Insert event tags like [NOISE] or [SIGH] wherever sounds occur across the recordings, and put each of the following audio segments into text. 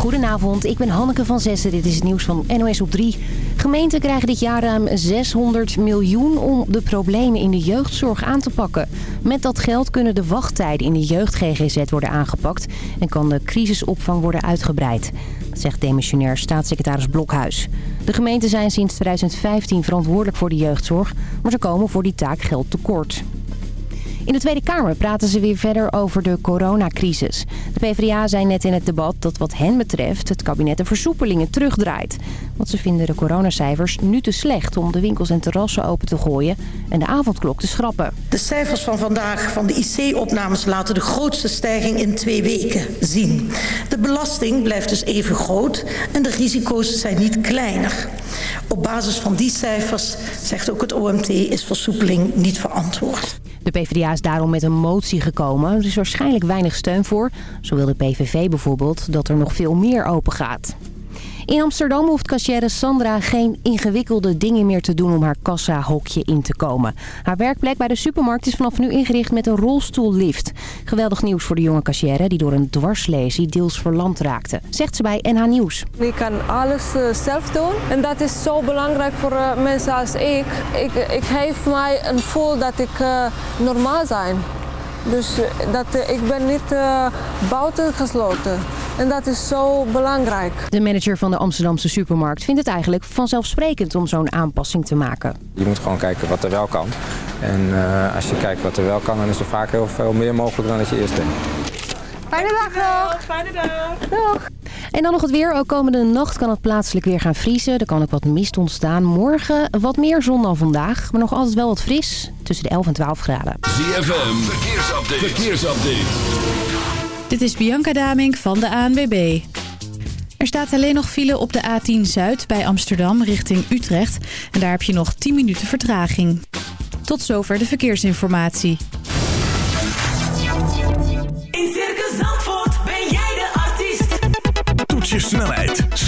Goedenavond, ik ben Hanneke van Zessen. Dit is het nieuws van NOS op 3. Gemeenten krijgen dit jaar ruim 600 miljoen om de problemen in de jeugdzorg aan te pakken. Met dat geld kunnen de wachttijden in de jeugd-GGZ worden aangepakt... en kan de crisisopvang worden uitgebreid. Dat zegt demissionair staatssecretaris Blokhuis. De gemeenten zijn sinds 2015 verantwoordelijk voor de jeugdzorg... maar ze komen voor die taak geld tekort. In de Tweede Kamer praten ze weer verder over de coronacrisis. De PvdA zei net in het debat dat wat hen betreft het kabinet de versoepelingen terugdraait. Want ze vinden de coronacijfers nu te slecht om de winkels en terrassen open te gooien en de avondklok te schrappen. De cijfers van vandaag van de IC-opnames laten de grootste stijging in twee weken zien. De belasting blijft dus even groot en de risico's zijn niet kleiner. Op basis van die cijfers, zegt ook het OMT, is versoepeling niet verantwoord. De PvdA is daarom met een motie gekomen. Er is waarschijnlijk weinig steun voor. Zo wil de PVV bijvoorbeeld dat er nog veel meer open gaat. In Amsterdam hoeft kassière Sandra geen ingewikkelde dingen meer te doen om haar kassa-hokje in te komen. Haar werkplek bij de supermarkt is vanaf nu ingericht met een rolstoellift. Geweldig nieuws voor de jonge kassière die door een dwarslesie deels verlamd raakte. Zegt ze bij NH Nieuws. Je kan alles uh, zelf doen en dat is zo belangrijk voor uh, mensen als ik. Ik, ik geef mij een gevoel dat ik uh, normaal ben. Dus dat, ik ben niet buiten gesloten. En dat is zo belangrijk. De manager van de Amsterdamse supermarkt vindt het eigenlijk vanzelfsprekend om zo'n aanpassing te maken. Je moet gewoon kijken wat er wel kan. En uh, als je kijkt wat er wel kan, dan is er vaak heel veel meer mogelijk dan dat je eerst denkt. Fijne dag nog. Fijne dag. Dag. En dan nog het weer. Ook komende nacht kan het plaatselijk weer gaan vriezen. Er kan ook wat mist ontstaan. Morgen wat meer zon dan vandaag. Maar nog altijd wel wat fris. Tussen de 11 en 12 graden. ZFM. Verkeersupdate. Verkeersupdate. Dit is Bianca Damink van de ANWB. Er staat alleen nog file op de A10 Zuid bij Amsterdam richting Utrecht. En daar heb je nog 10 minuten vertraging. Tot zover de verkeersinformatie.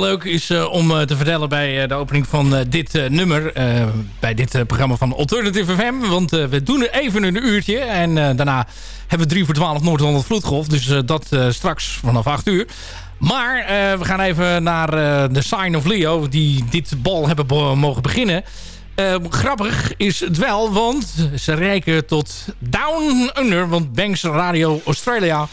Leuk is eh, om eh, te vertellen bij eh, de opening van dit nummer. bij dit programma van Alternative FM. Want we doen er even een uurtje. En daarna hebben we 3 voor 12 Noord-Holland Vloedgolf. Dus dat straks vanaf 8 uur. Maar we gaan even naar de Sign of Leo. Die dit bal hebben be- mogen beginnen. Eh, grappig is het wel, want ze reiken tot Down Under. Want Banks Radio Australia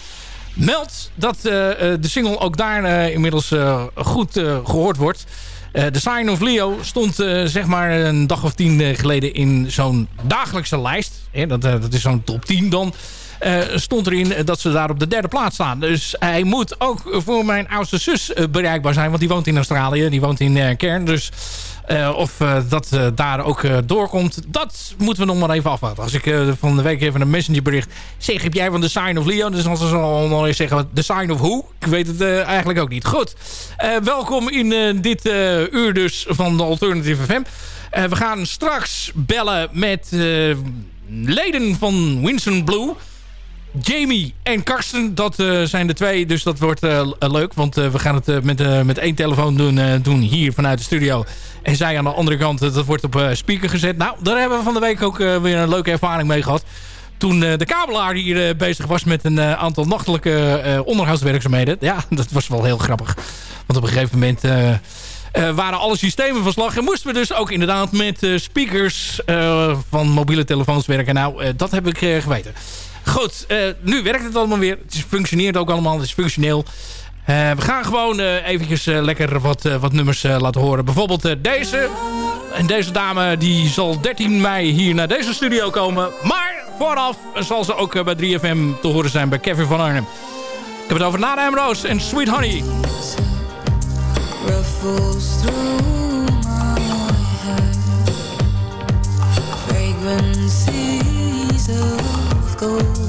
meldt dat eh, eh, de single ook daar eh, inmiddels goed eh, gehoord wordt. The Sign of Leo stond zeg maar een dag of tien geleden in zo'n dagelijkse lijst. Hè, dat, dat is zo'n top 10 dan. Eh, stond erin dat ze daar op de derde plaats staan. Dus hij moet ook voor mijn oudste zus eh, bereikbaar zijn. Want die woont in Australië. Die woont in Kern. Dus eh, of eh, dat eh, daar ook doorkomt, dat moeten we nog maar even afwachten. Als ik van de week even een messengerbericht zeg, heb jij van de Sign of Leo? Dus als ze nog eens zeggen, de Sign of Who? Ik weet het eigenlijk ook niet. Goed, welkom in dit uur dus van de Alternative FM. We gaan straks bellen met leden van Winston Blue... Jamie en Karsten, dat eh, zijn de twee. Dus dat wordt eh, leuk. Want eh, we gaan het eh, met, eh, met één telefoon doen, eh, doen hier vanuit de studio. En zij aan de andere kant, eh, dat wordt op eh, speaker gezet. Nou, daar hebben we van de week ook eh, weer een leuke ervaring mee gehad. Toen eh, de kabelaar hier eh, bezig was met een eh, aantal nachtelijke eh, onderhoudswerkzaamheden. Ja, [LAUGHS] dat was wel heel grappig. Want op een gegeven moment... eh, eh, waren alle systemen van slag. En moesten we dus ook inderdaad met eh, speakers eh, van mobiele telefoons werken. Nou, eh, dat heb ik eh, geweten. Goed, eh, nu werkt het allemaal weer. Het functioneert ook allemaal, het is functioneel. Eh, we gaan gewoon eh, eventjes lekker wat, wat nummers laten horen. Bijvoorbeeld deze. En deze dame die zal 13 mei hier naar deze studio komen. Maar vooraf zal ze ook bij 3FM te horen zijn bij Kevin van Arnhem. Ik heb het over Nana Ambrose en Sweet Honey. gold.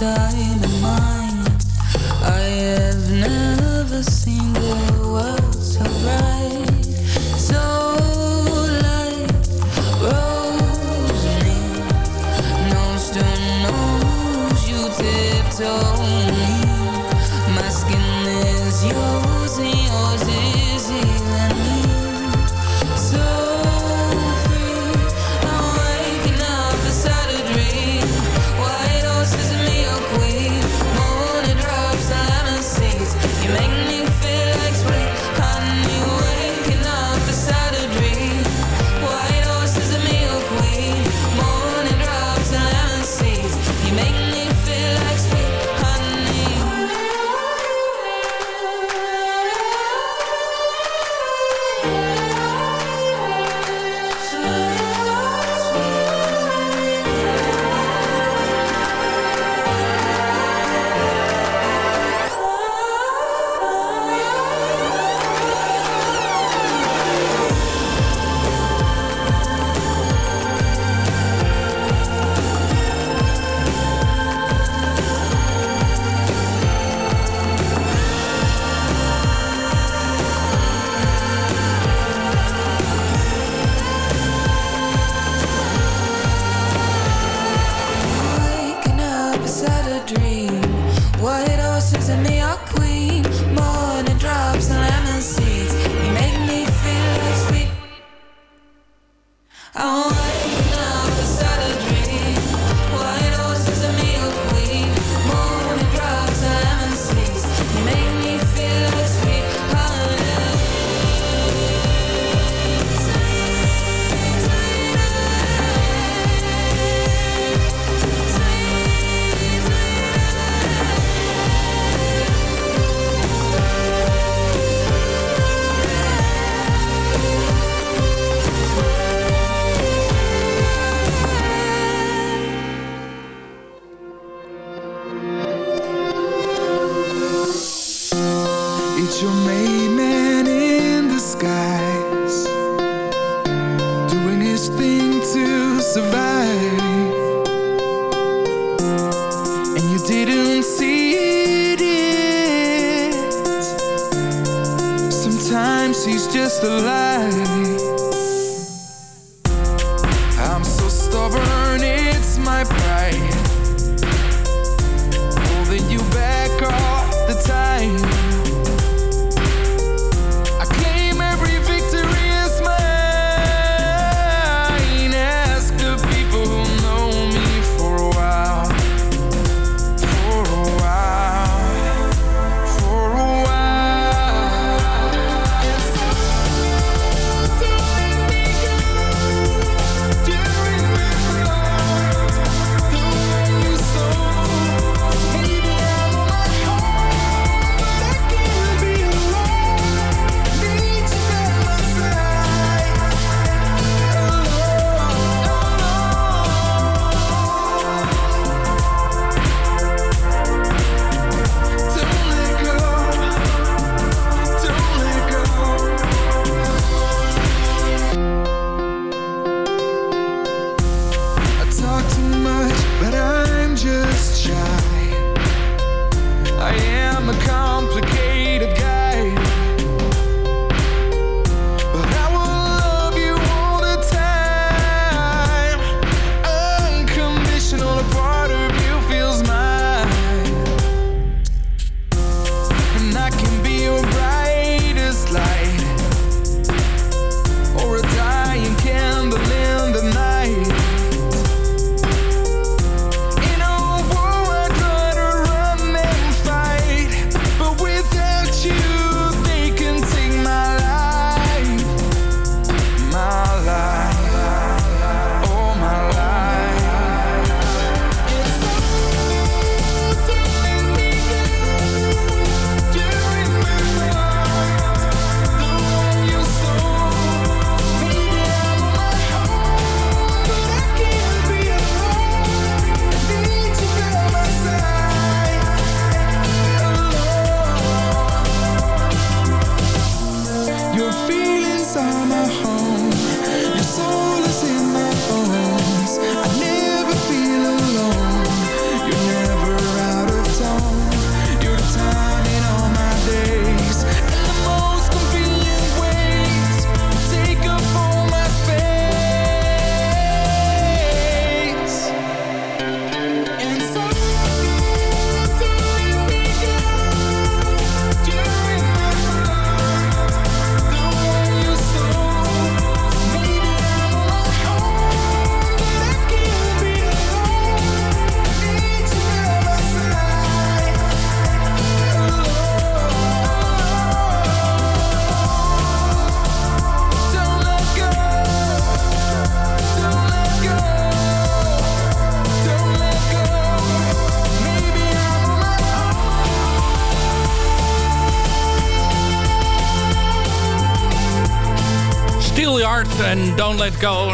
дай you made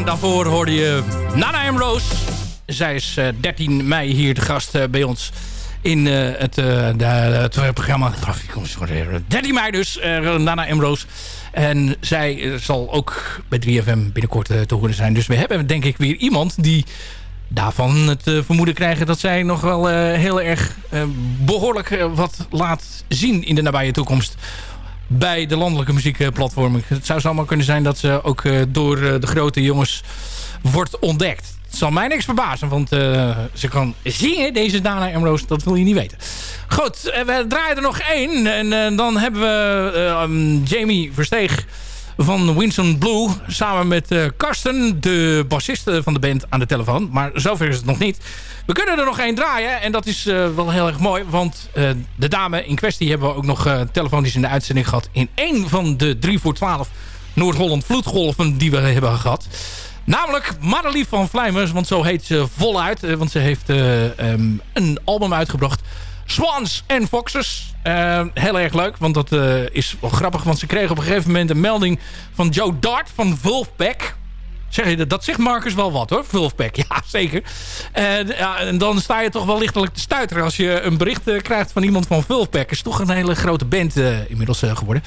En daarvoor hoorde je Nana M. Zij is eh, 13 mei hier de gast eh, bij ons in eh, het, eh, het programma. Kom eens, sorry, 13 mei dus, eh, Nana M. En zij eh, zal ook bij 3FM binnenkort eh, te horen zijn. Dus we hebben denk ik weer iemand die daarvan het eh, vermoeden krijgen... dat zij nog wel eh, heel erg eh, behoorlijk eh, wat laat zien in de nabije toekomst bij de landelijke muziekplatformen. Het zou zomaar kunnen zijn dat ze ook eh, door eh, de grote jongens wordt ontdekt. Het zal mij niks verbazen, want eh, ze kan zingen, deze Dana Ambrose, dat wil je niet weten. Goed, we draaien er nog één. En dan hebben we um, Jamie Versteeg van Winston Blue... samen met eh, Karsten, de bassist eh, van de band, aan de telefoon. Maar zover is het nog niet. We kunnen er nog één draaien en dat is eh, wel heel erg mooi. Want de dame in kwestie hebben we ook nog telefonisch in de uitzending gehad... in één van de 3 voor 12 Noord-Holland vloedgolven die we hebben gehad. Namelijk Marlief van Vlijmers, want zo heet ze voluit. want ze heeft eh, ehm, een album uitgebracht. Swans and Foxes. Eh, heel erg leuk, want dat eh, is wel grappig. Want ze kregen op een gegeven moment een melding van Joe Dart van Wolfpack. Zeg je dat? Zegt Marcus wel wat hoor, Wolfpack. [LAUGHS] Ja, zeker. En, ja, en dan sta je toch wel lichtelijk te stuiteren als je een bericht eh, krijgt van iemand van Wolfpack. is toch een hele grote band eh, inmiddels geworden.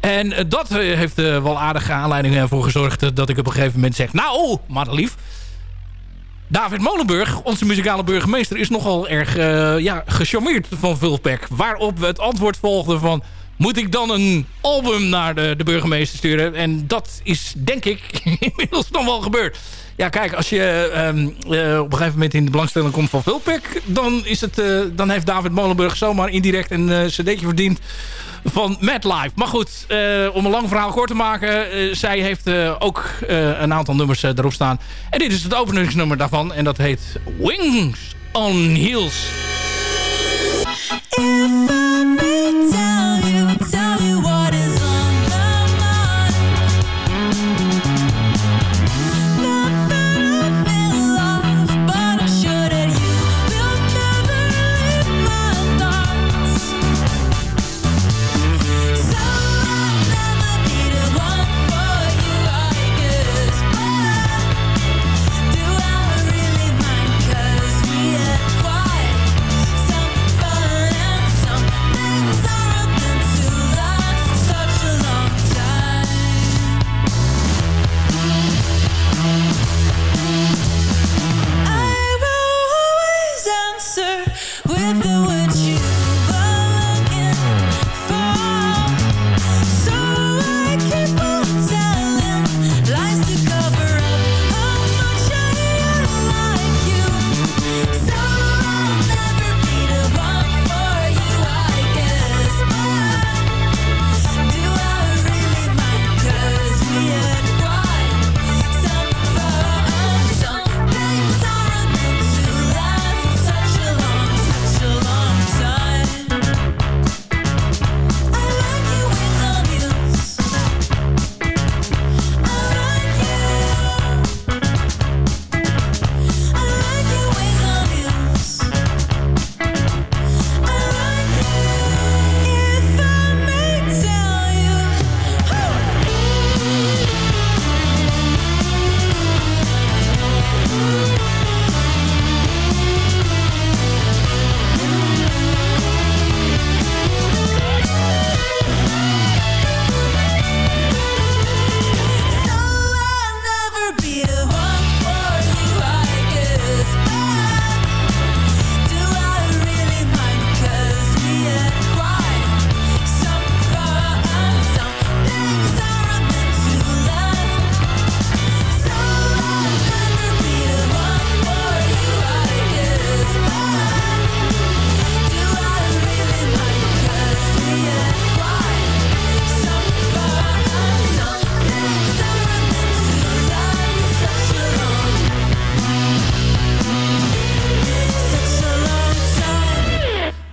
En dat heeft wel aardige aanleidingen voor gezorgd dat ik op een gegeven moment zeg... Nou, Madelief, David Molenburg, onze muzikale burgemeester... is nogal erg eh, ja, gecharmeerd van Vulpack. Waarop het antwoord volgde van... moet ik dan een album naar de, de burgemeester sturen. En dat is, denk ik, [LAUGHS] inmiddels nog wel gebeurd. Ja, kijk, als je ehm, eh, op een gegeven moment in de belangstelling komt van Vulpec... dan, is het, eh, dan heeft David Molenburg zomaar indirect een eh, cd'tje verdiend van Mad Life. Maar goed, om een lang verhaal kort te maken... zij heeft ook een aantal nummers erop staan. En dit is het openingsnummer daarvan. En dat heet Wings on Heels.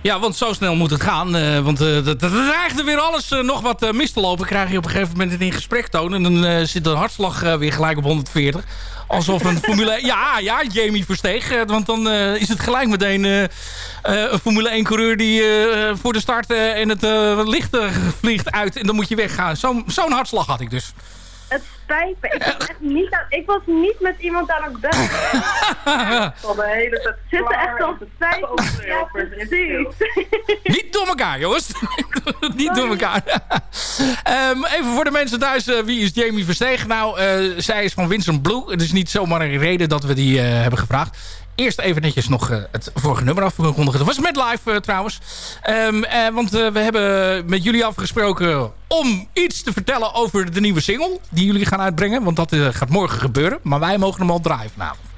Ja, want zo snel moet het gaan. eh, want dat, dat dreigt er weer alles eh, nog wat eh, mis te lopen. Krijg je op een gegeven moment het in gesprek tonen. En dan zit de hartslag weer gelijk op 140. Alsof een [LAUGHS] Formule 1... Ja, ja, Jamie Versteeg. want dan is het gelijk meteen een Formule 1 coureur die voor de start en het licht vliegt uit. En dan moet je weggaan. Zo'n zo'n hartslag had ik dus. Het spijt me. Ik was, echt niet aan, ik was niet met iemand aan het bellen. [LAUGHS] Van de hele tijd. Zitten echt al vijf ja, precies. Niet door elkaar, jongens. [LAUGHS] Niet door elkaar. [LAUGHS] Ehm, even voor de mensen thuis. eh, wie is Jamie Versteeg? Nou, eh, zij is van Vincent Blue. Het is niet zomaar een reden dat we die eh, hebben gevraagd. Eerst even netjes nog eh, het vorige nummer afgekondigd. Dat was met live eh, trouwens. Ehm, eh, want we hebben met jullie afgesproken om iets te vertellen over de nieuwe single. Die jullie gaan uitbrengen. Want dat gaat morgen gebeuren. Maar wij mogen hem al draaien vanavond.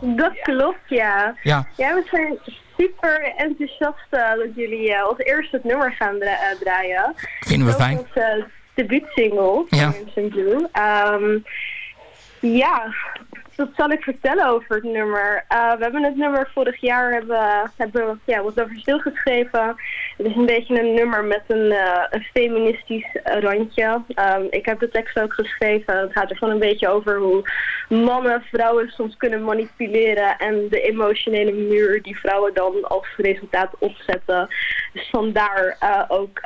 Dat klopt, ja. Ja. Ja, we zijn super enthousiast dat jullie als eerste het nummer gaan dra- draaien. Vinden we Dat is fijn. Onze debuutsingle van Ja. Blue. Ehm, ja, wat zal ik vertellen over het nummer? Eh, we hebben het nummer vorig jaar hebben, hebben ja, wat over stilgeschreven. Het is een beetje een nummer met een, eh, een feministisch randje. Ehm, ik heb de tekst ook geschreven. Het gaat er gewoon een beetje over hoe mannen vrouwen soms kunnen manipuleren. En de emotionele muur die vrouwen dan als resultaat opzetten. Dus vandaar eh, ook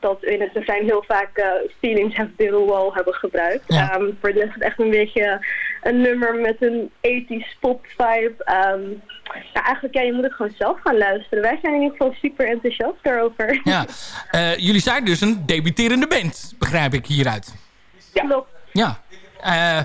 dat we in het refrein heel vaak feelings have been a wall hebben gebruikt. Ja. Ehm, voor de is het echt een beetje een nummer met een ethisch pop vibe. Ja, eigenlijk, ja, je moet het gewoon zelf gaan luisteren. Wij zijn in ieder geval super enthousiast daarover. Ja. Eh, jullie zijn dus een debuterende band, begrijp ik hieruit. Klopt. Ja. Eh,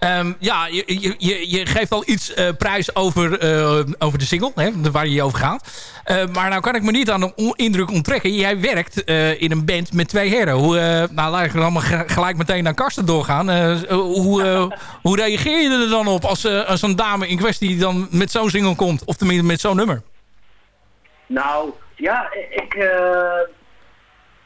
Ehm, ja, je, je, je, geeft al iets eh, prijs over, eh, over de single, hè, waar je over gaat. Eh, maar nou kan ik me niet aan de on- indruk onttrekken. Jij werkt in een band met twee heren. Hoe, nou, laat ik er allemaal ge- gelijk meteen naar Karsten doorgaan. Hoe, [LAUGHS] hoe reageer je er dan op als, als een dame in kwestie dan met zo'n single komt? Of tenminste met zo'n nummer? Nou, ja, ik,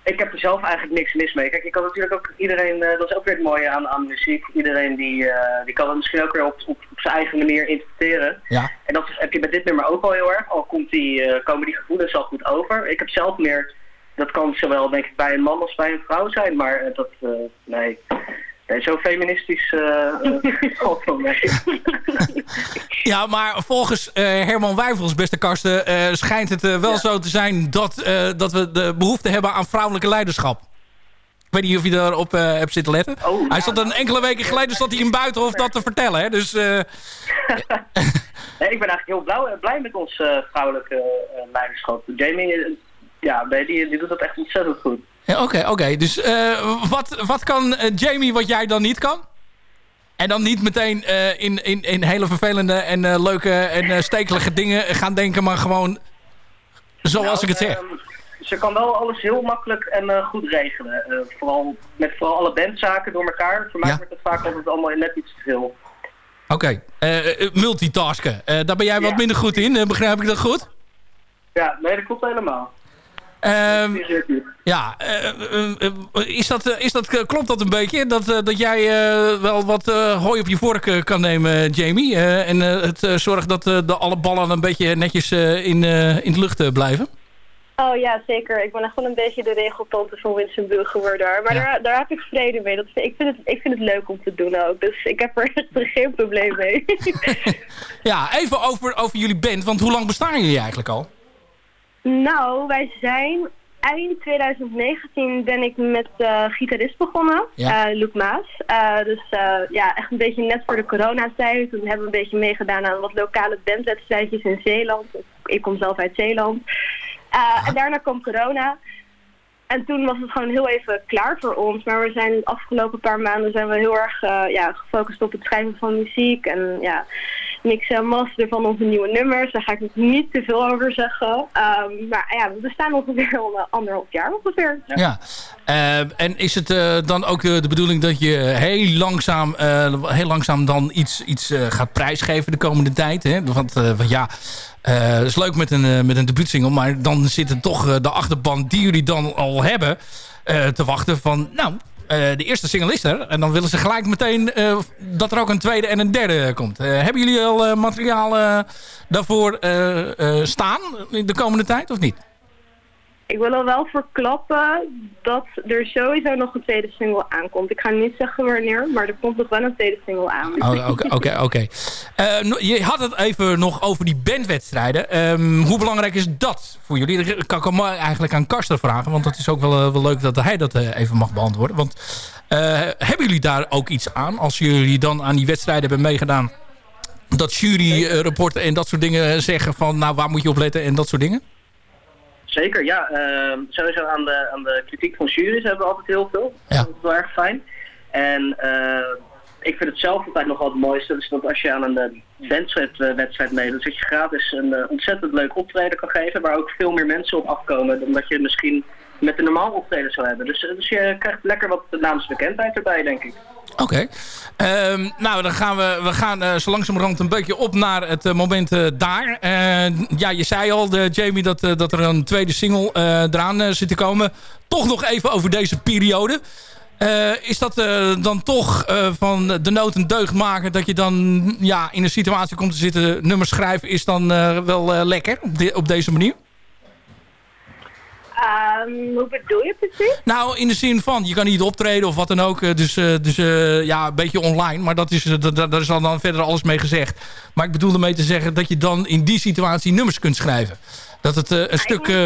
ik heb er zelf eigenlijk niks mis mee. Kijk, ik kan natuurlijk ook iedereen, eh, dat is ook weer het mooie aan, aan muziek. Iedereen die, eh, die kan het misschien ook weer op, op, op zijn eigen manier interpreteren. Ja. En dat heb je met dit nummer ook wel heel erg. Al komt die, eh, komen die gevoelens al goed over. Ik heb zelf meer, dat kan zowel denk ik bij een man als bij een vrouw zijn. Maar dat, nee, nee, zo feministisch eh, [LAUGHS] valt mee. [LAUGHS] Ja, maar volgens eh, Herman Wijfels, beste Karsten, eh, schijnt het wel zo te zijn dat, eh, dat we de behoefte hebben aan vrouwelijke leiderschap. Ik weet niet of je daarop eh hebt zitten letten. hij stond een enkele weken geleden stond hij in Buitenhof dat te vertellen. Hè? Dus eh, [LAUGHS] Nee, ik ben eigenlijk heel blauw, blij met ons eh, vrouwelijke eh, leiderschap. Jamie, ja, nee, die, die doet dat echt ontzettend goed. Oké, oké. Dus eh, wat, wat kan eh, Jamie wat jij dan niet kan? En dan niet meteen eh, in, in, in hele vervelende en leuke en stekelige dingen gaan denken, maar gewoon zoals Nou, ik het zeg. ehm, ze kan wel alles heel makkelijk en goed regelen. Vooral met vooral alle bandzaken door elkaar. Voor mij wordt het vaak altijd allemaal net iets te veel. Oké, multitasken. Daar ben jij wat minder goed in, begrijp ik dat goed? Ja, nee, dat klopt helemaal. Ehm, ja, eh, eh, eh, is dat, is dat, klopt dat een beetje? Dat, dat jij wel wat hooi op je vork kan nemen, Jamie? En het zorgt dat de alle ballen een beetje netjes in, in de lucht blijven? Oh ja, zeker. Ik ben echt wel een beetje de regeltante van Winston geworden. Maar daar, daar heb ik vrede mee. Dat, ik, vind het, ik vind het leuk om te doen ook. Dus ik heb er [LAUGHS] geen probleem mee. [LAUGHS] Ja, even over, over jullie band, want hoe lang bestaan jullie eigenlijk al? Nou, wij zijn... Eind 2019 ben ik met eh gitarist begonnen, Ja. eh, Luc Maas. Eh, dus ja, echt een beetje net voor de coronatijd. Toen hebben we een beetje meegedaan aan wat lokale bandwedstrijdjes in Zeeland. Ik kom zelf uit Zeeland. En daarna kwam corona. En toen was het gewoon heel even klaar voor ons. Maar we zijn de afgelopen paar maanden zijn we heel erg eh, ja, gefocust op het schrijven van muziek. En ja, mixen en masteren van onze nieuwe nummers. Daar ga ik nog niet te veel over zeggen. Ehm, maar ja, we bestaan ongeveer al een anderhalf jaar ongeveer. Ja. Eh, en is het eh, dan ook eh, de bedoeling dat je heel langzaam, eh, heel langzaam dan iets, iets eh, gaat prijsgeven de komende tijd? Hè? Eh, want ja, het is leuk met een, eh, met een debuutsingle, maar dan zit er toch eh, de achterban die jullie dan al hebben te wachten van, nou, de eerste single is er. En dan willen ze gelijk meteen dat er ook een tweede en een derde komt. Hebben jullie al materiaal daarvoor staan in de komende tijd of niet? Ik wil er wel voor klappen dat er sowieso nog een tweede single aankomt. Ik ga niet zeggen wanneer, maar er komt nog wel een tweede single aan. Oh, Oké, oké, oké. Eh, Je had het even nog over die bandwedstrijden. Ehm, hoe belangrijk is dat voor jullie? Dat kan ik eigenlijk aan Karsten vragen. Want het is ook wel, eh, wel leuk dat hij dat eh, even mag beantwoorden. Want hebben jullie daar ook iets aan? Als jullie dan aan die wedstrijden hebben meegedaan... dat juryrapporten en dat soort dingen zeggen van... nou, waar moet je op letten en dat soort dingen? Zeker, ja. ehm, sowieso aan de, aan de kritiek van juries hebben we altijd heel veel. Dat is wel erg fijn. En eh, ik vind het zelf altijd nog wel het mooiste. Dus dat als je aan een eh, bandwedstrijd eh, wedstrijd meedoet, dat je gratis een eh, ontzettend leuk optreden kan geven. Waar ook veel meer mensen op afkomen dan dat je misschien met een normaal optreden zou hebben. Dus, eh, dus je krijgt lekker wat naamsbekendheid erbij, denk ik. Oké. Ehm, nou, dan gaan we, we gaan eh, zo langzamerhand een beetje op naar het eh, moment daar. Ja, je zei al, de, Jamie, dat, dat er een tweede single eraan zit te komen. Toch nog even over deze periode. Is dat dan toch van de nood een deugd maken... dat je dan ja, in een situatie komt te zitten... nummers schrijven is dan wel lekker op, op deze manier? Ehm, hoe bedoel je precies? Nou, in de zin van, je kan niet optreden of wat dan ook. eh, Dus, eh, dus eh, ja, een beetje online. Maar dat is, da- da- daar is al dan verder alles mee gezegd. Maar ik bedoel ermee te zeggen dat je dan in die situatie nummers kunt schrijven. Dat het een stuk... eh,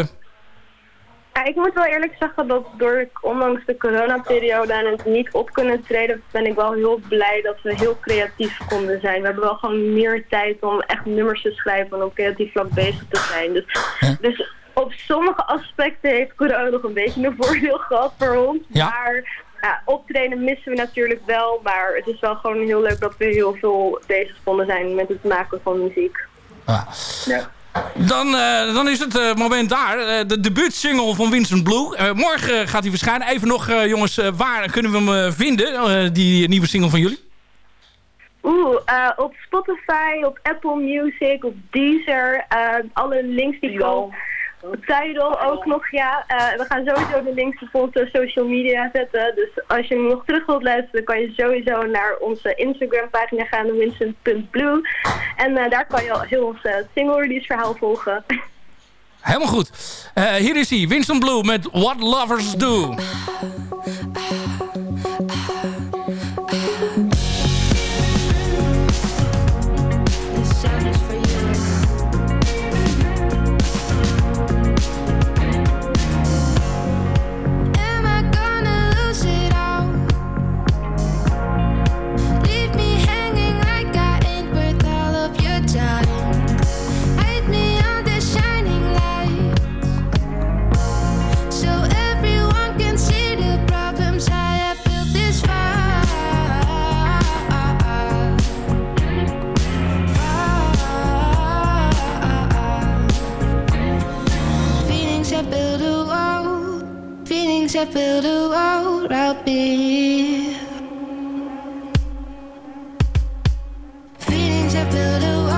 Ja, ik moet wel eerlijk zeggen dat door ondanks de coronaperiode en het niet op kunnen treden, ben ik wel heel blij dat we heel creatief konden zijn. We hebben wel gewoon meer tijd om echt nummers te schrijven en op creatief vlak bezig te zijn. Dus, dus op sommige aspecten heeft corona nog een beetje een voordeel [LAUGHS] gehad voor ons. Ja. Maar ja, optreden missen we natuurlijk wel, maar het is wel gewoon heel leuk dat we heel veel bezig gevonden zijn met het maken van muziek. Ja. Dan, eh, dan is het eh, moment daar. Eh, de debuutsingle van Vincent Blue. Eh, morgen gaat hij verschijnen. Even nog, eh, jongens, eh, waar kunnen we hem vinden? eh, die nieuwe single van jullie? Oeh, eh, op Spotify, op Apple Music, op Deezer, eh, alle links die komen. Tidal ook nog, ja. Eh, we gaan sowieso de links op onze social media zetten. Dus als je nog terug wilt luisteren, kan je sowieso naar onze Instagram pagina gaan, vincent.blue. En eh, daar kan je al heel ons eh, single release verhaal volgen. Helemaal goed. Eh, hier is hij, Vincent Blue met What Lovers Do. [LAUGHS] Feelings that build a wall,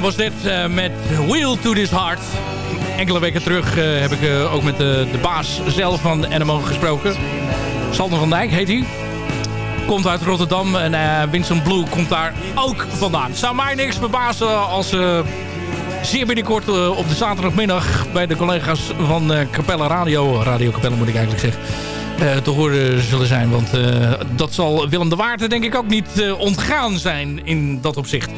was dit eh, met Wheel to This Heart. Enkele weken terug eh, heb ik eh, ook met de, de baas zelf van Anemone gesproken. Sander van Dijk heet hij. Komt uit Rotterdam en Vincent Blue komt daar ook vandaan. Zou mij niks verbazen als ze zeer binnenkort op de zaterdagmiddag... bij de collega's van Capella Radio, Radio Capella moet ik eigenlijk zeggen... te horen zullen zijn. Want dat zal Willem de Waard denk ik ook niet ontgaan zijn in dat opzicht.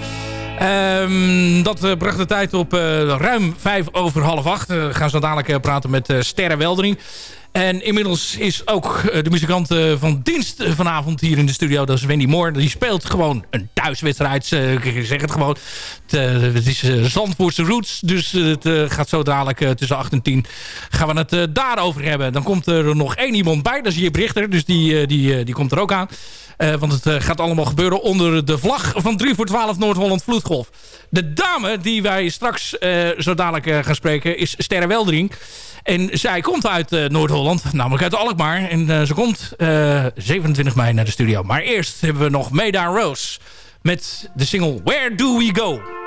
Ehm, dat eh, bracht de tijd op eh, ruim vijf over half acht. Eh, we gaan zo dadelijk eh, praten met eh, Sterre Weldering. En inmiddels is ook eh, de muzikant eh, van dienst eh, vanavond hier in de studio. Dat is Wendy Moore. Die speelt gewoon een thuiswedstrijd. eh, ik zeg het gewoon. Het, eh, is eh, Zandvoortse roots. Dus eh, het eh, gaat zo dadelijk eh, tussen 8 en 10 gaan we het eh, daarover hebben. Dan komt er nog één iemand bij. Dat is Jip Richter. Dus die, eh, die, eh, die komt er ook aan. Eh, want het eh, gaat allemaal gebeuren onder de vlag van 3 voor 12 Noord-Holland Vloedgolf. De dame die wij straks eh, zo dadelijk gaan spreken is Sterre Weldering. En zij komt uit Noord-Holland, namelijk uit Alkmaar. En ze komt eh, 27 mei naar de studio. Maar eerst hebben we nog Meda Rose met de single Where Do We Go?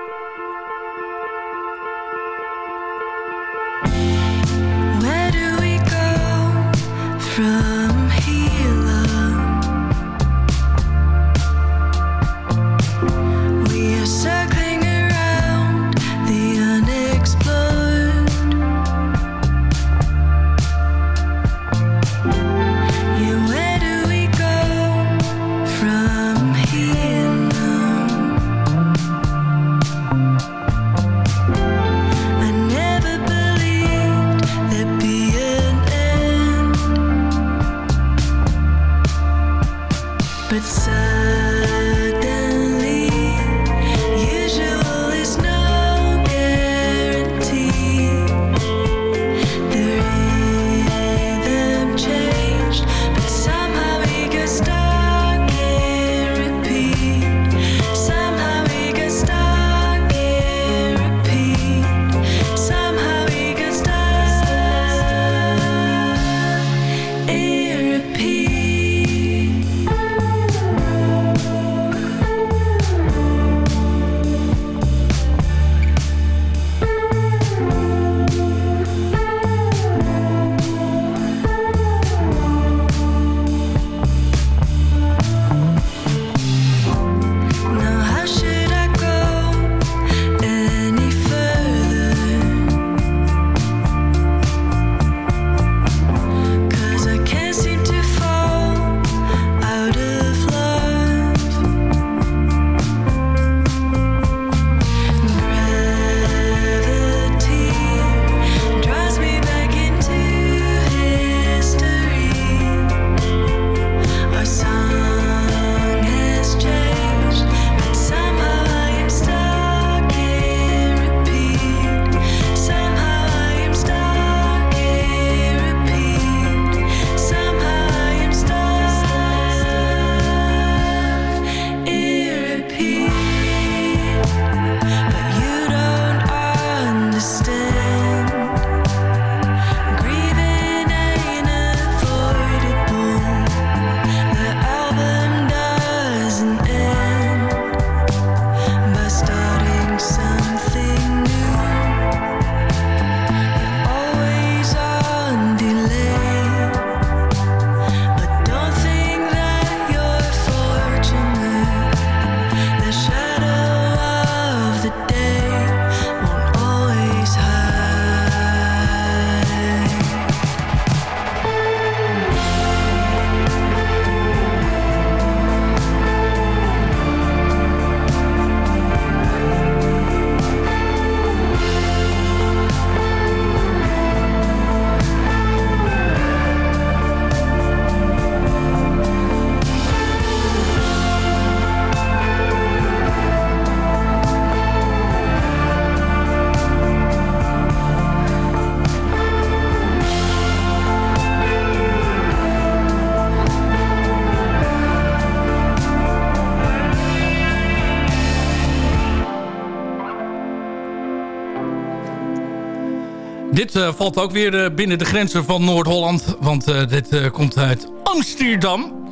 Dit eh, valt ook weer eh, binnen de grenzen van Noord-Holland. Want eh, dit komt uit Amsterdam.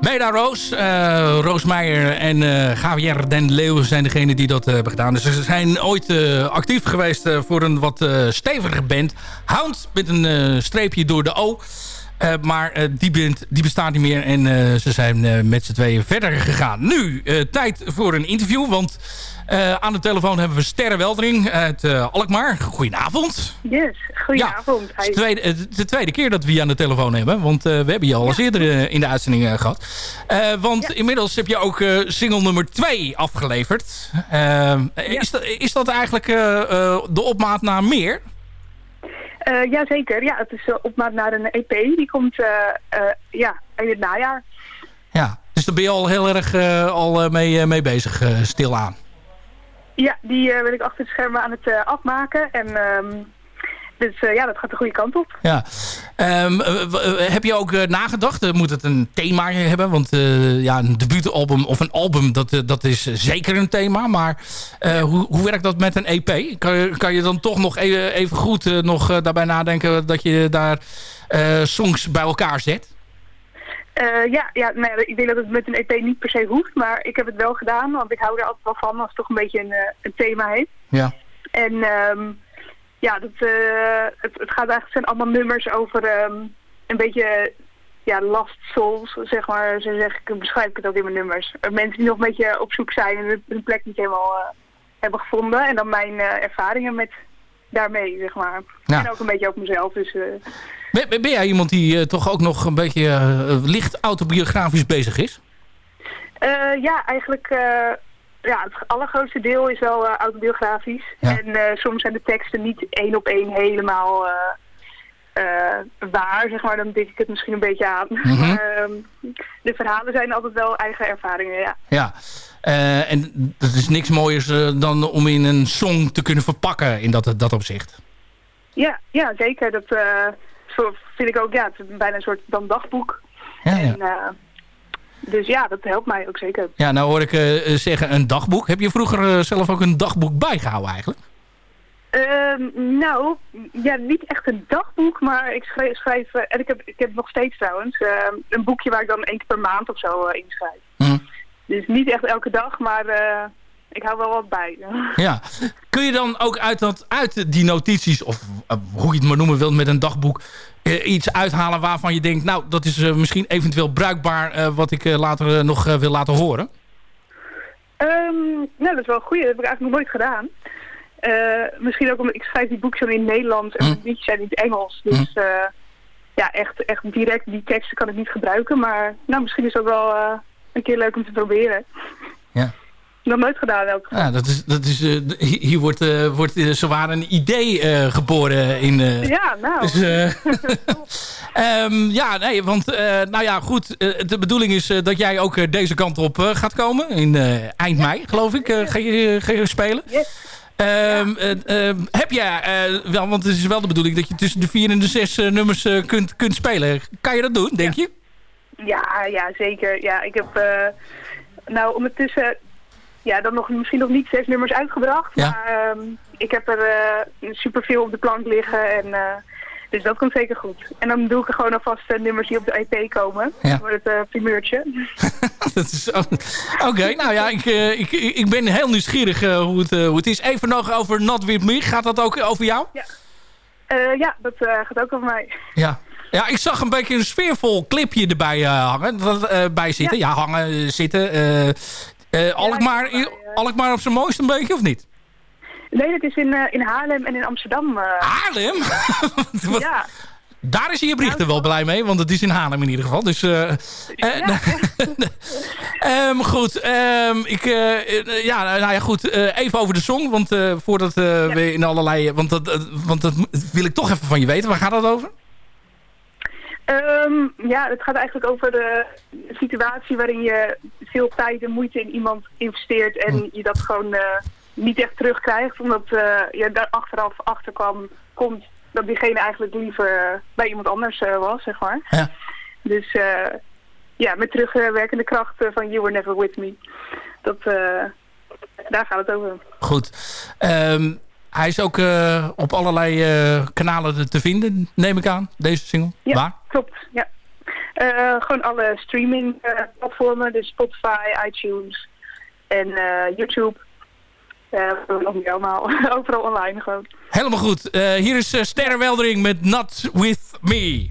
Beda Roos, Roos Meijer en Javier Den Leeuw zijn degene die dat hebben gedaan. Dus ze zijn ooit actief geweest voor een wat stevige band. Hound met een streepje door de O. Eh, maar eh, die die bestaat niet meer en eh, ze zijn met z'n tweeën verder gegaan. Nu, tijd voor een interview, want aan de telefoon hebben we Sterre Weldering uit Alkmaar. Goedenavond. Yes, goedenavond. Het is de tweede, het is de tweede keer dat we je aan de telefoon hebben. Want we hebben je al eens eerder in de uitzending eh, gehad. Eh, want inmiddels heb je ook single nummer 2 afgeleverd. Is, dat, is dat eigenlijk de opmaat naar meer? Eh, jazeker, ja, het is eh, op maat naar een EP. Die komt eh, ja, in het najaar. Ja, dus daar ben je al heel erg al mee, mee bezig, stilaan. Ja, die ben ik achter het schermen aan het afmaken. En ehm, dus eh, ja, dat gaat de goede kant op. Ja. Ehm, eh, eh, heb je ook nagedacht? Moet het een thema hebben? Want ja, een debuutalbum of een album, dat, dat is zeker een thema. Maar hoe, hoe werkt dat met een EP? Kan je, kan je dan toch nog even, even goed nog daarbij nadenken dat je daar songs bij elkaar zet? Ja, ja nou ja, ik denk dat het met een EP niet per se hoeft. Maar ik heb het wel gedaan, want ik hou er altijd wel van als het toch een beetje een, een thema heeft. Ja. En ehm, ja, dat, eh, het, het gaat eigenlijk zijn allemaal nummers over ehm, een beetje ja, last souls, zeg maar. Zo zeg ik, beschrijf ik het ook in mijn nummers. Mensen die nog een beetje op zoek zijn en hun- plek niet helemaal eh, hebben gevonden. En dan mijn eh, ervaringen met daarmee, zeg maar. Ja. En ook een beetje over mezelf. Dus Ben, jij iemand die toch ook nog een beetje licht autobiografisch bezig is? Ja, eigenlijk ja, het allergrootste deel is wel eh, autobiografisch. En eh, soms zijn de teksten niet één op één helemaal eh, waar, zeg maar. Dan dik ik het misschien een beetje aan. Mhm. Ehm, de verhalen zijn altijd wel eigen ervaringen, ja. Ja. En dat is niks mooiers dan om in een song te kunnen verpakken in dat, dat opzicht. Ja, ja zeker. Dat vind ik ook, ja, het is bijna een soort dan dagboek. Ja, ja. En, eh, dus ja, dat helpt mij ook zeker. Ja, nou hoor ik eh, zeggen een dagboek. Heb je vroeger eh, zelf ook een dagboek bijgehouden eigenlijk? Ehm, nou, ja, niet echt een dagboek, maar ik schrijf, schrijf eh, en ik heb, ik heb nog steeds trouwens, ehm, een boekje waar ik dan één keer per maand of zo inschrijf. Hm. Dus niet echt elke dag, maar ik hou wel wat bij. [LAUGHS] Ja. Kun je dan ook uit, dat, uit die notities, of hoe je het maar noemen wilt met een dagboek... eh, iets uithalen waarvan je denkt... nou, dat is eh, misschien eventueel bruikbaar... eh, wat ik later nog wil laten horen? Ehm, nou, dat is wel een goeie. Dat heb ik eigenlijk nog nooit gedaan. Misschien ook omdat ik schrijf die boekjes dan in het Nederlands en de liedjes zijn in het Engels. Dus eh, ja, echt, echt direct die teksten kan ik niet gebruiken. Maar nou, misschien is het ook wel een keer leuk om te proberen. Ja. Nog nooit gedaan geval. Ja, dat is, dat is, eh, hier wordt, eh, wordt eh, zowaar een idee geboren in... Ja, nou. Dus, eh, [LAUGHS] ehm, ja, nee, want nou ja, goed. de bedoeling is dat jij ook deze kant op gaat komen. In eind mei, geloof ik, ga, je, ga je spelen. Ehm, eh, ehm, heb jij, wel, want het is wel de bedoeling dat je tussen de vier en de zes nummers kunt, kunt spelen. Kan je dat doen, denk je? Ja, ja, zeker. Ja, ik heb nou ondertussen ja, dan nog, misschien nog niet zes nummers uitgebracht. Ja. Maar ehm, ik heb er eh superveel op de plank liggen. En, eh, dus dat komt zeker goed. En dan doe ik er gewoon alvast eh, nummers die op de EP komen. Ja. Voor het primeurtje. [LAUGHS] Dat is- Oké, nou ja, ik, ik, ik ben heel nieuwsgierig hoe, het, hoe het is. Even nog over Not With Me. Gaat dat ook over jou? Eh, ja, dat gaat ook over mij. Ja. Ja, ik zag een beetje een sfeervol clipje erbij hangen. Bij zitten. Ja, hangen, zitten. Eh, Alkmaar, Alkmaar op zijn mooist een beetje, of niet? Nee, dat is in, eh, in Haarlem en in Amsterdam. eh. Haarlem? [LAUGHS] Wat- Ja. Daar is je berichten wel blij mee, want het is in Haarlem in ieder geval. Dus, eh, eh, [LAUGHS] Ehm, goed, ehm, ik, eh, ja, nou nou ja, goed, even over de song, want voordat we in allerlei, want dat, want dat wil ik toch even van je weten. Waar gaat dat over? Ehm, ja, het gaat eigenlijk over de situatie waarin je veel tijd en moeite in iemand investeert en je dat gewoon eh, niet echt terugkrijgt, omdat eh, je daar achteraf achter kwam, komt dat diegene eigenlijk liever eh, bij iemand anders was, zeg maar. Ja. Dus ja, met terugwerkende kracht van You Were Never With Me. Dat, daar gaat het over. Goed. Ehm, hij is ook eh, op allerlei eh, kanalen te vinden, neem ik aan, deze single. Ja, Waar? klopt. Ja. Eh, gewoon alle streaming platformen, dus Spotify, iTunes en YouTube. nog niet allemaal. [LAUGHS] Overal online gewoon. Helemaal goed. hier is Sterrenweldering met Not With Me.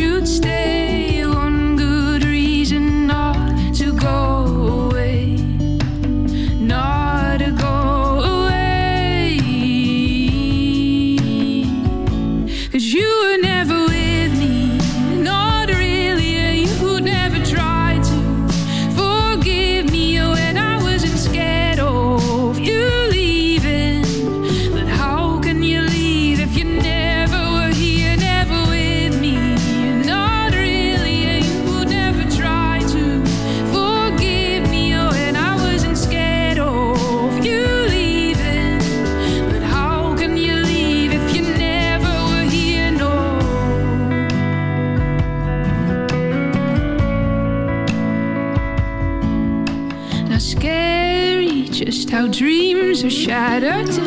should stay. shattered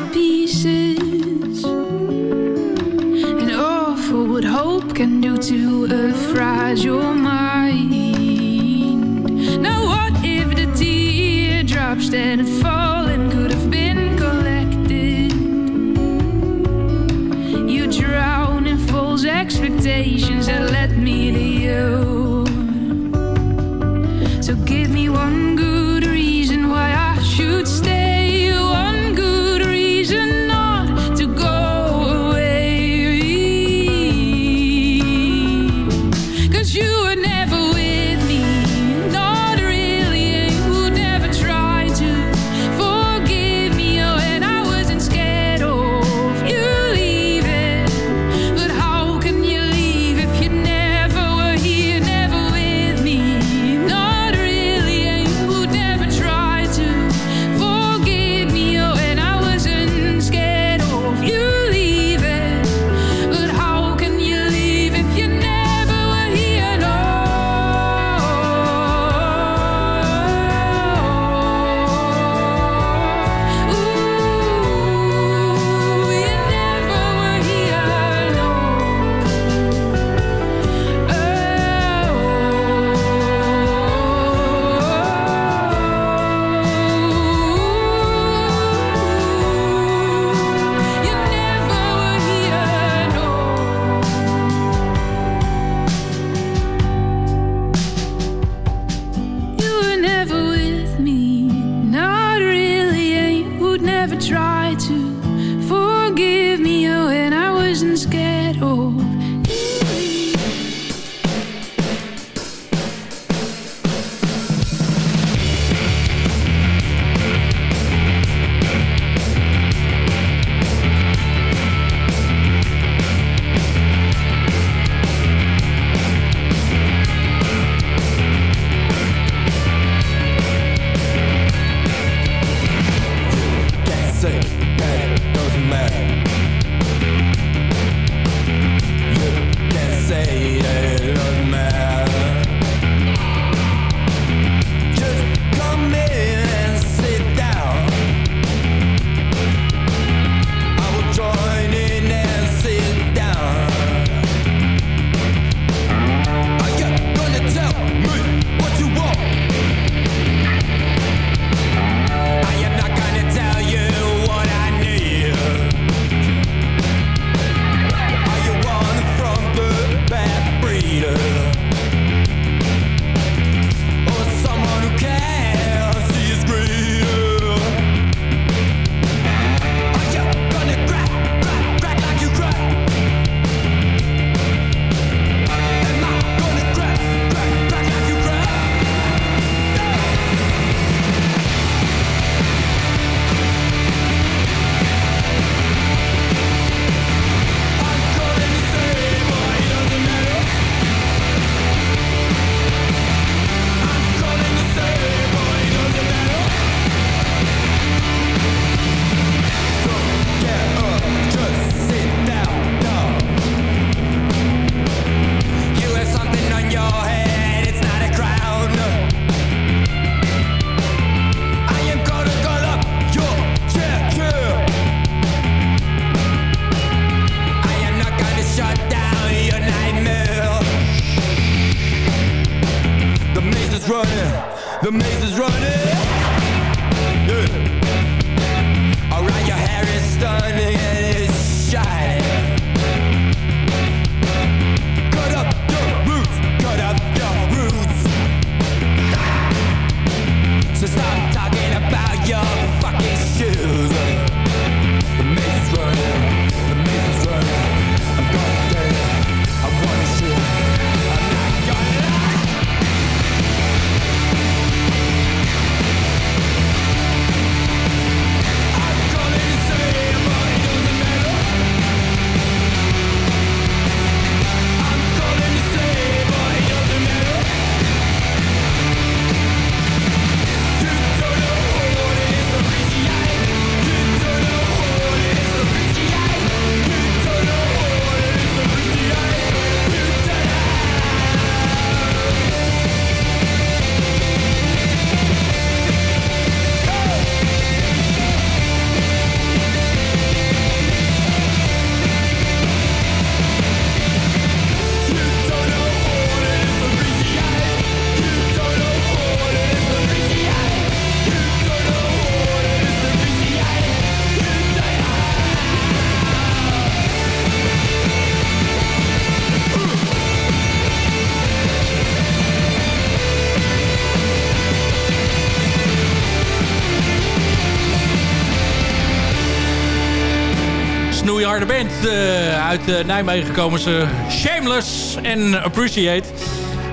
uit eh, Nijmegen komen ze Shameless en Appreciate.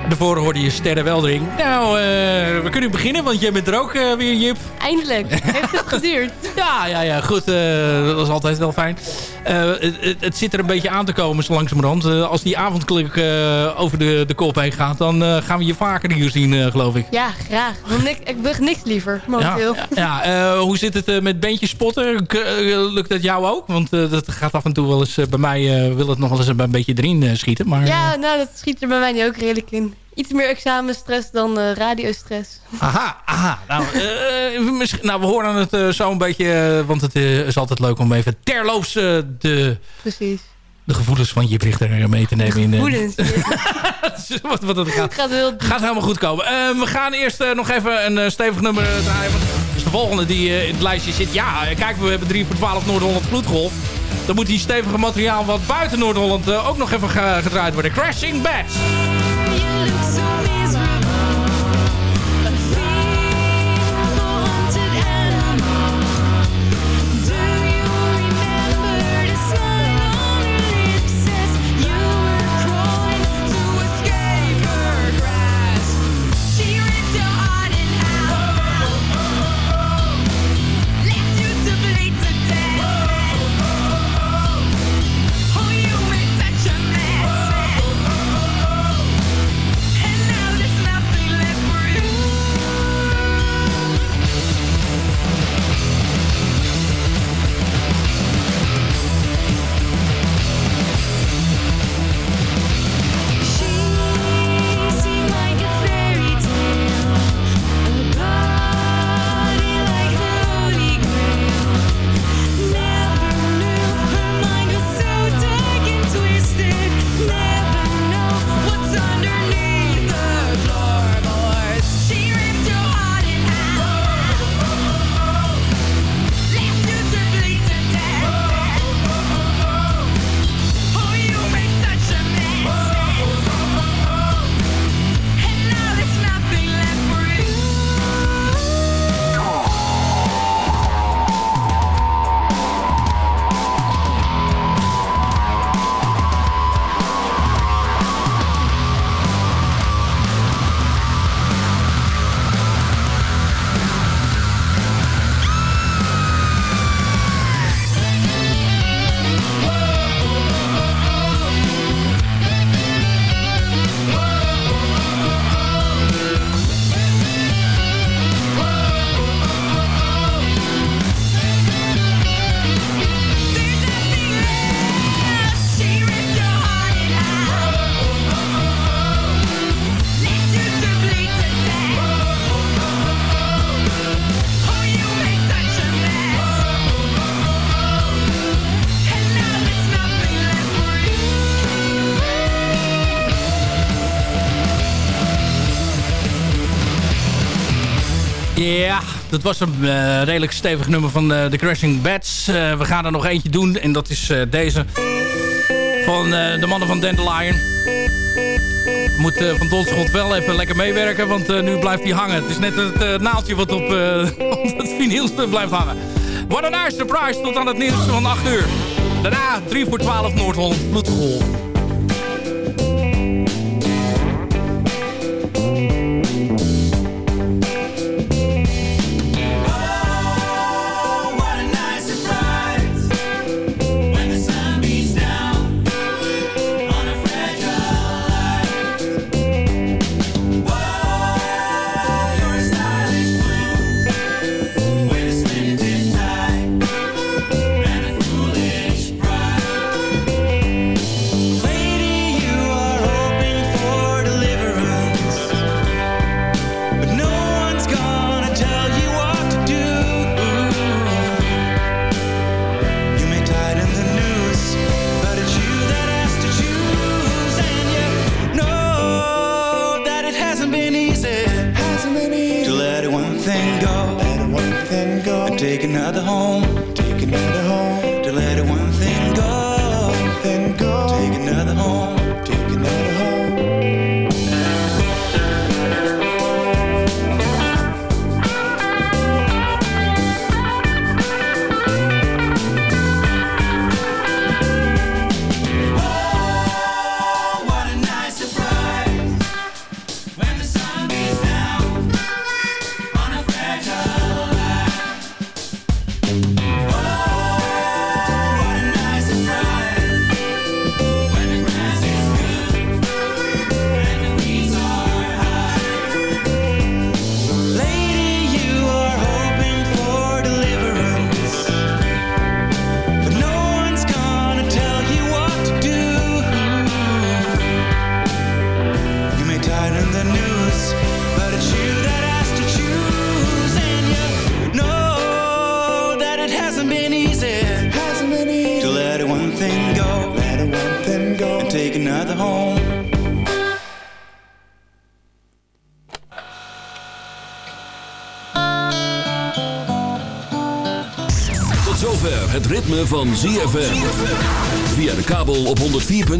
Daarvoor hoorde je Sterre Weldering. Nou, eh, we kunnen beginnen, want jij bent er ook eh, weer, Jip. Eindelijk. Heeft het geduurd? [LAUGHS] Ja, ja, ja, goed. dat is altijd wel fijn. Eh, het, het- zit er een beetje aan te komen, zo langzamerhand. Eh, als die avondklik eh, over de, de kop heen gaat, dan gaan we je vaker hier zien, geloof ik. Ja, graag. Want Ik, ik wil niks liever, momenteel. Ja, ja hoe zit het met bandjes spotten? Lukt dat jou ook? Want dat gaat af en toe wel eens bij mij... wil het nog wel eens een beetje erin schieten. Maar, Ja, nou, dat schiet er bij mij nu ook redelijk in. Iets meer examenstress dan eh, radiostress. Aha, aha. Nou, eh, eh, nou, we horen het zo een beetje... want het is altijd leuk om even terloops de, Precies. de gevoelens van je Richter mee te nemen. in, Gevoelens. [LAUGHS] wat, wat het gaat. Gaat heel Gaat helemaal goed komen. We gaan eerst nog even een stevig nummer draaien. Dat is de volgende die in het lijstje zit. Ja, kijk, we hebben 3 voor 12 Noord-Holland vloedgolf. Dan moet die stevige materiaal wat buiten Noord-Holland ook nog even ge- gedraaid worden. Crashing Bats. Dat was een eh, redelijk stevig nummer van eh, The Crashing Bats. Eh, we gaan er nog eentje doen en dat is eh, deze. Van eh, de mannen van Dandelion. Moet eh, Van Donschot wel even lekker meewerken, want eh, nu blijft hij hangen. Het is net het eh, naaldje wat op, eh, [LAUGHS] op het vinyl blijft hangen. What a nice surprise tot aan het nieuws van 8 uur. Daarna 3 voor 12 Noord-Holland Bloedgolf.